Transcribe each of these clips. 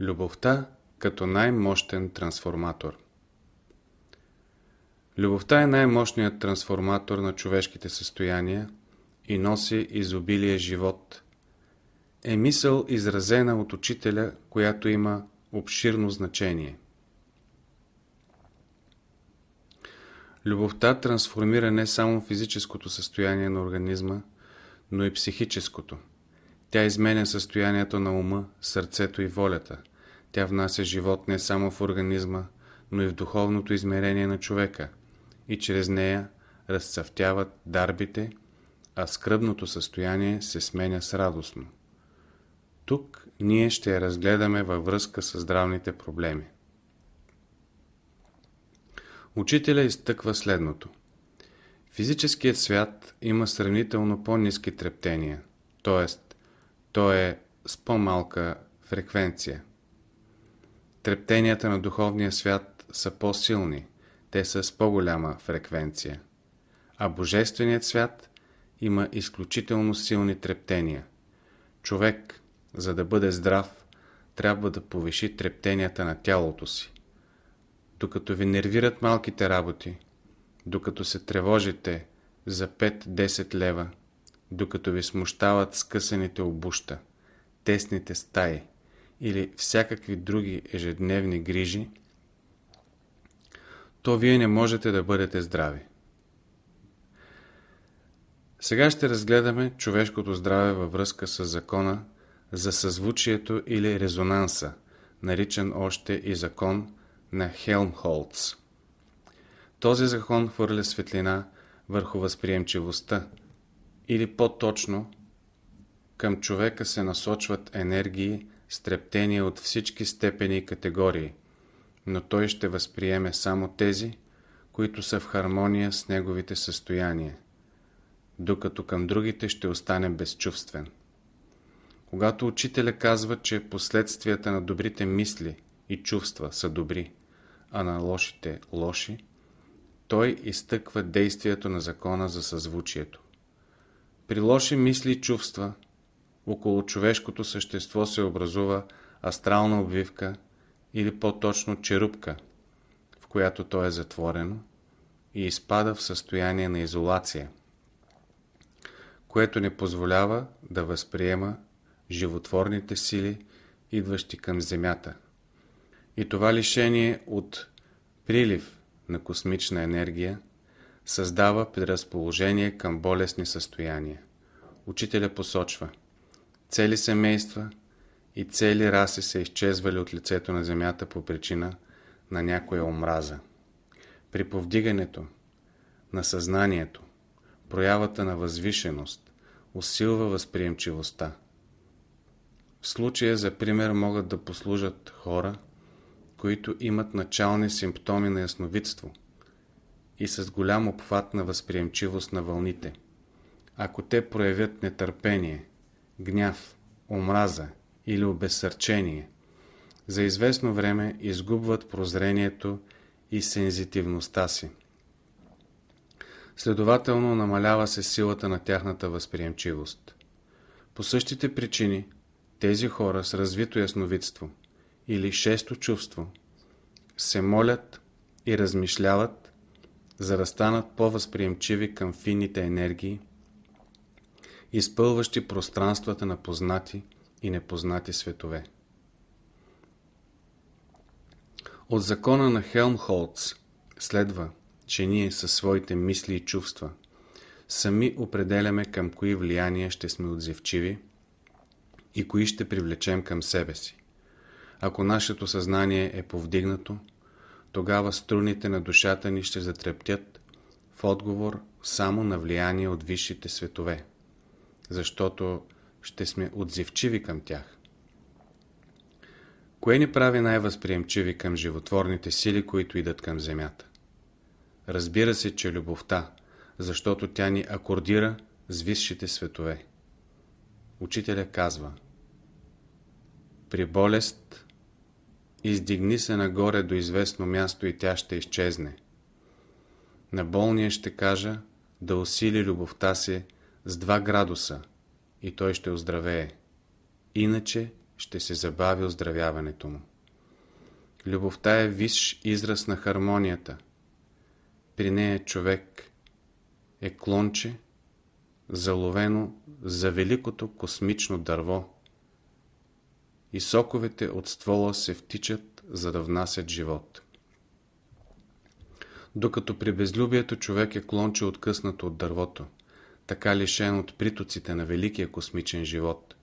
Любовта като най-мощен трансформатор Любовта е най-мощният трансформатор на човешките състояния и носи изобилие живот. Е мисъл изразена от учителя, която има обширно значение. Любовта трансформира не само физическото състояние на организма, но и психическото. Тя изменя състоянието на ума, сърцето и волята. Тя внася живот не само в организма, но и в духовното измерение на човека и чрез нея разцъфтяват дарбите, а скръбното състояние се сменя с радостно. Тук ние ще я разгледаме във връзка с здравните проблеми. Учителя изтъква следното. Физическият свят има сравнително по-низки трептения, т.е. той е с по-малка фреквенция. Трептенията на духовния свят са по-силни, те са с по-голяма фреквенция. А Божественият свят има изключително силни трептения. Човек, за да бъде здрав, трябва да повиши трептенията на тялото си. Докато ви нервират малките работи, докато се тревожите за 5-10 лева, докато ви смущават скъсаните обуща, тесните стаи или всякакви други ежедневни грижи, то вие не можете да бъдете здрави. Сега ще разгледаме човешкото здраве във връзка с закона за съзвучието или резонанса, наричан още и закон на Хелмхолц. Този закон хвърля светлина върху възприемчивостта или по-точно към човека се насочват енергии, стрептения от всички степени и категории, но той ще възприеме само тези, които са в хармония с неговите състояния, докато към другите ще остане безчувствен. Когато учителя казва, че последствията на добрите мисли и чувства са добри, а на лошите лоши, той изтъква действието на закона за съзвучието. При лоши мисли и чувства, около човешкото същество се образува астрална обвивка или по-точно черупка, в която то е затворено и изпада в състояние на изолация, което не позволява да възприема животворните сили, идващи към Земята. И това лишение от прилив на космична енергия създава предразположение към болесни състояния. Учителя посочва Цели семейства и цели раси са изчезвали от лицето на Земята по причина на някоя омраза. При повдигането на съзнанието, проявата на възвишеност усилва възприемчивостта. В случая за пример могат да послужат хора, които имат начални симптоми на ясновидство и с голям обхват на възприемчивост на вълните. Ако те проявят нетърпение, гняв, омраза или обезсърчение, за известно време изгубват прозрението и сензитивността си. Следователно намалява се силата на тяхната възприемчивост. По същите причини тези хора с развито ясновидство или шесто чувство се молят и размишляват, за да станат по-възприемчиви към финните енергии, изпълващи пространствата на познати и непознати светове. От закона на Хелмхолц следва, че ние със своите мисли и чувства сами определяме към кои влияния ще сме отзивчиви и кои ще привлечем към себе си. Ако нашето съзнание е повдигнато, тогава струните на душата ни ще затрептят в отговор само на влияние от висшите светове, защото ще сме отзивчиви към тях. Кое ни прави най-възприемчиви към животворните сили, които идат към Земята? Разбира се, че любовта, защото тя ни акордира с висшите светове. Учителя казва При болест издигни се нагоре до известно място и тя ще изчезне. На болния ще кажа да усили любовта си с 2 градуса и той ще оздравее. Иначе ще се забави оздравяването му. Любовта е висш израз на хармонията. При нея човек е клонче, заловено за великото космично дърво и соковете от ствола се втичат, за да внасят живот. Докато при безлюбието човек е клонче откъснато от дървото, така лишен от притоците на великия космичен живот,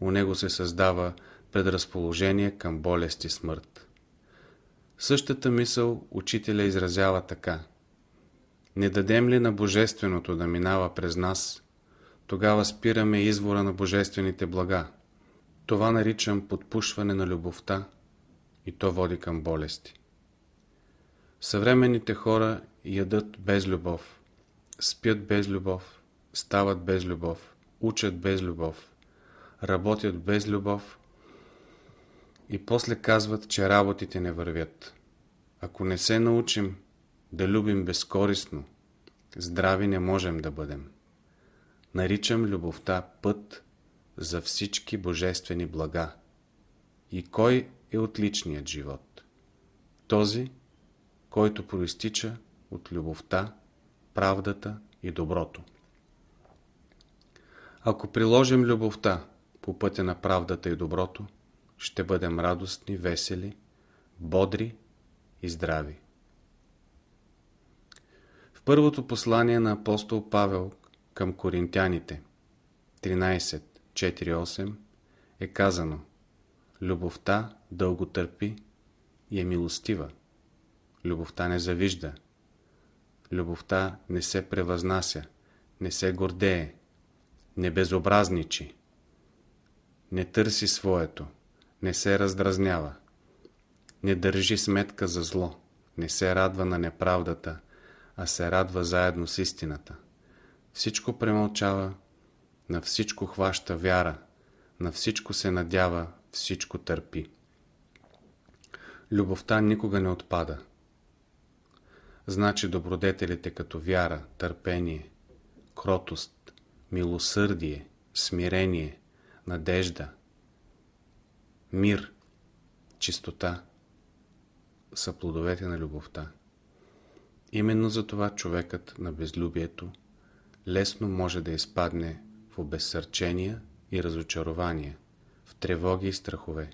у него се създава предразположение към болест и смърт. Същата мисъл учителя изразява така. Не дадем ли на Божественото да минава през нас, тогава спираме извора на божествените блага. Това наричам подпушване на любовта и то води към болести. Съвременните хора ядат без любов, спят без любов, стават без любов, учат без любов, работят без любов и после казват, че работите не вървят. Ако не се научим да любим безкористно, здрави не можем да бъдем. Наричам любовта път за всички божествени блага. И кой е отличният живот? Този, който проистича от любовта, правдата и доброто. Ако приложим любовта по пътя на правдата и доброто, ще бъдем радостни, весели, бодри и здрави. В първото послание на апостол Павел към коринтяните 13.4.8 е казано Любовта дълго търпи и е милостива. Любовта не завижда. Любовта не се превъзнася, не се гордее, не безобразничи, не търси своето, не се раздразнява, не държи сметка за зло, не се радва на неправдата, а се радва заедно с истината. Всичко премълчава, на всичко хваща вяра, на всичко се надява, всичко търпи. Любовта никога не отпада. Значи добродетелите като вяра, търпение, кротост, милосърдие, смирение, надежда, мир, чистота са плодовете на любовта. Именно за това човекът на безлюбието лесно може да изпадне в обезсърчения и разочарования, в тревоги и страхове.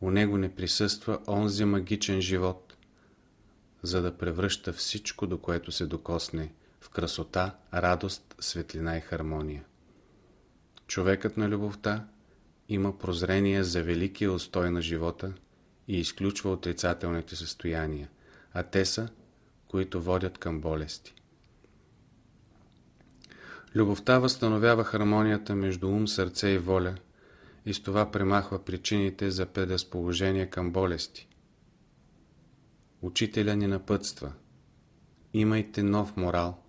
У него не присъства онзи магичен живот, за да превръща всичко, до което се докосне, в красота, радост, светлина и хармония. Човекът на любовта има прозрение за великия устой на живота и изключва отрицателните състояния, а те са, които водят към болести. Любовта възстановява хармонията между ум, сърце и воля и с това премахва причините за предразположение към болести. Учителя ни напътства. Имайте нов морал,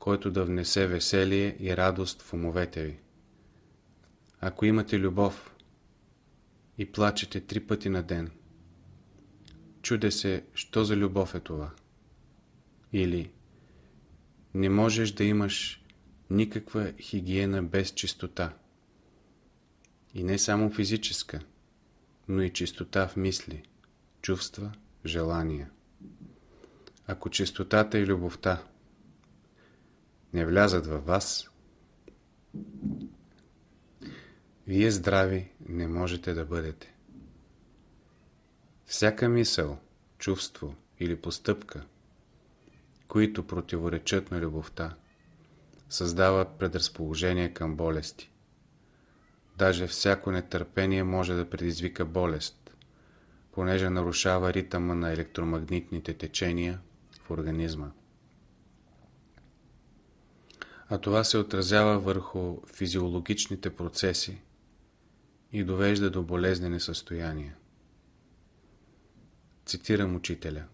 който да внесе веселие и радост в умовете ви. Ако имате любов и плачете три пъти на ден, чуде се, що за любов е това. Или не можеш да имаш никаква хигиена без чистота. И не само физическа, но и чистота в мисли, чувства, желания. Ако чистотата и любовта не влязат във вас, вие здрави не можете да бъдете. Всяка мисъл, чувство или постъпка, които противоречат на любовта, създават предразположение към болести. Даже всяко нетърпение може да предизвика болест, понеже нарушава ритъма на електромагнитните течения в организма. А това се отразява върху физиологичните процеси и довежда до болезнени състояния. Цитирам учителя.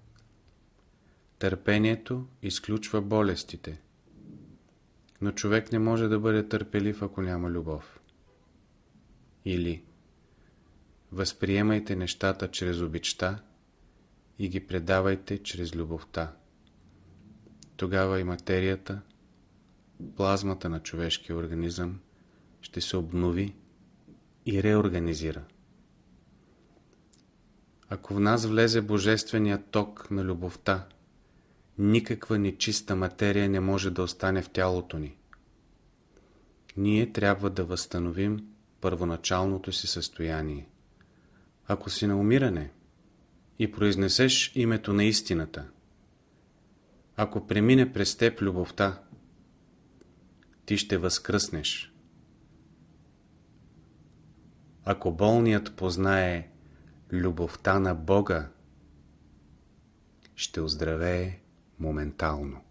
Търпението изключва болестите, но човек не може да бъде търпелив, ако няма любов. Или Възприемайте нещата чрез обичта и ги предавайте чрез любовта. Тогава и материята, плазмата на човешкия организъм ще се обнови и реорганизира. Ако в нас влезе божественият ток на любовта, никаква нечиста материя не може да остане в тялото ни. Ние трябва да възстановим първоначалното си състояние. Ако си на умиране и произнесеш името на истината, ако премине през теб любовта, ти ще възкръснеш. Ако болният познае любовта на Бога, ще оздравее моментално.